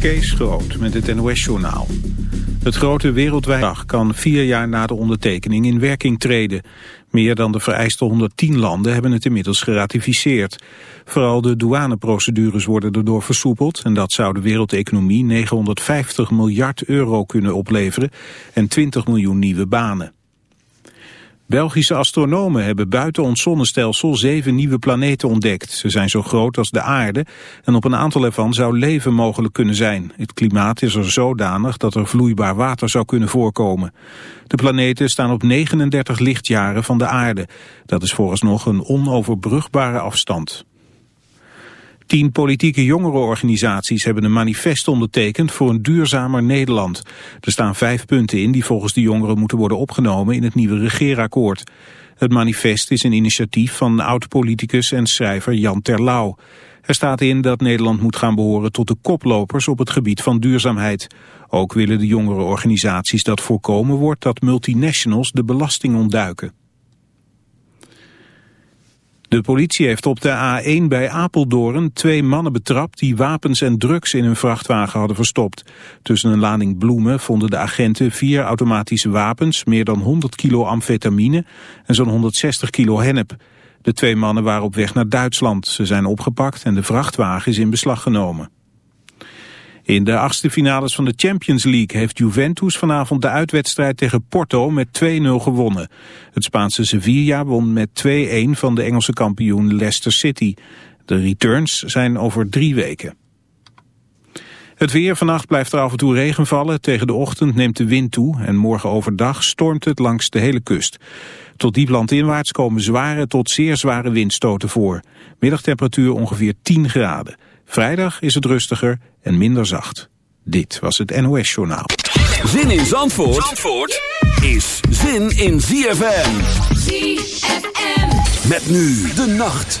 Kees Groot met het NOS-journaal. Het grote wereldwijd kan vier jaar na de ondertekening in werking treden. Meer dan de vereiste 110 landen hebben het inmiddels geratificeerd. Vooral de douaneprocedures worden erdoor versoepeld... en dat zou de wereldeconomie 950 miljard euro kunnen opleveren... en 20 miljoen nieuwe banen. Belgische astronomen hebben buiten ons zonnestelsel zeven nieuwe planeten ontdekt. Ze zijn zo groot als de aarde en op een aantal ervan zou leven mogelijk kunnen zijn. Het klimaat is er zodanig dat er vloeibaar water zou kunnen voorkomen. De planeten staan op 39 lichtjaren van de aarde. Dat is vooralsnog een onoverbrugbare afstand. Tien politieke jongerenorganisaties hebben een manifest ondertekend voor een duurzamer Nederland. Er staan vijf punten in die volgens de jongeren moeten worden opgenomen in het nieuwe regeerakkoord. Het manifest is een initiatief van oud-politicus en schrijver Jan Terlouw. Er staat in dat Nederland moet gaan behoren tot de koplopers op het gebied van duurzaamheid. Ook willen de jongerenorganisaties dat voorkomen wordt dat multinationals de belasting ontduiken. De politie heeft op de A1 bij Apeldoorn twee mannen betrapt die wapens en drugs in hun vrachtwagen hadden verstopt. Tussen een lading bloemen vonden de agenten vier automatische wapens, meer dan 100 kilo amfetamine en zo'n 160 kilo hennep. De twee mannen waren op weg naar Duitsland. Ze zijn opgepakt en de vrachtwagen is in beslag genomen. In de achtste finales van de Champions League heeft Juventus vanavond de uitwedstrijd tegen Porto met 2-0 gewonnen. Het Spaanse Sevilla won met 2-1 van de Engelse kampioen Leicester City. De returns zijn over drie weken. Het weer vannacht blijft er af en toe regen vallen. Tegen de ochtend neemt de wind toe en morgen overdag stormt het langs de hele kust. Tot diep landinwaarts komen zware tot zeer zware windstoten voor. Middagtemperatuur ongeveer 10 graden. Vrijdag is het rustiger en minder zacht. Dit was het NOS Journaal. Zin in Zandvoort, Zandvoort is zin in ZFM. ZFM. Met nu de nacht.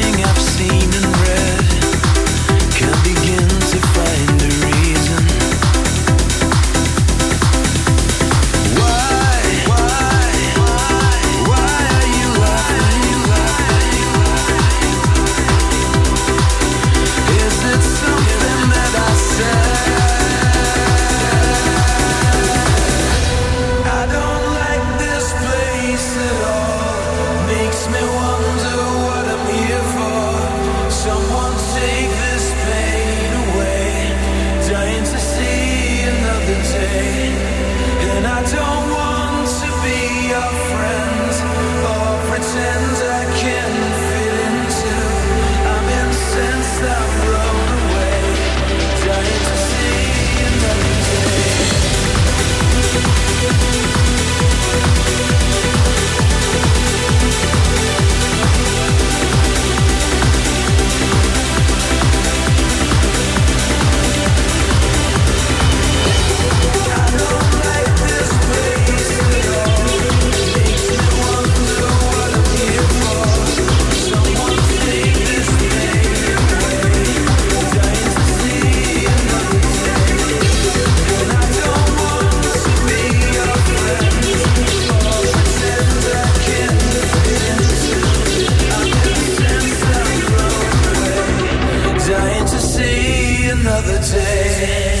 another day.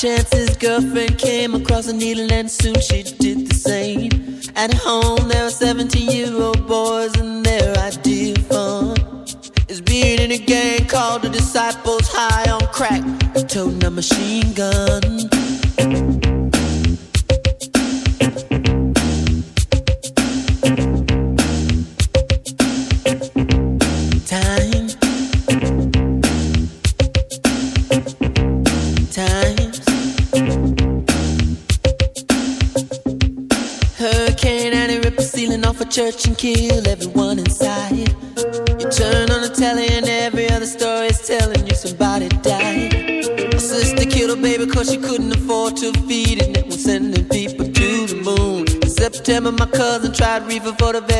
chance river for the best.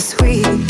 sweet.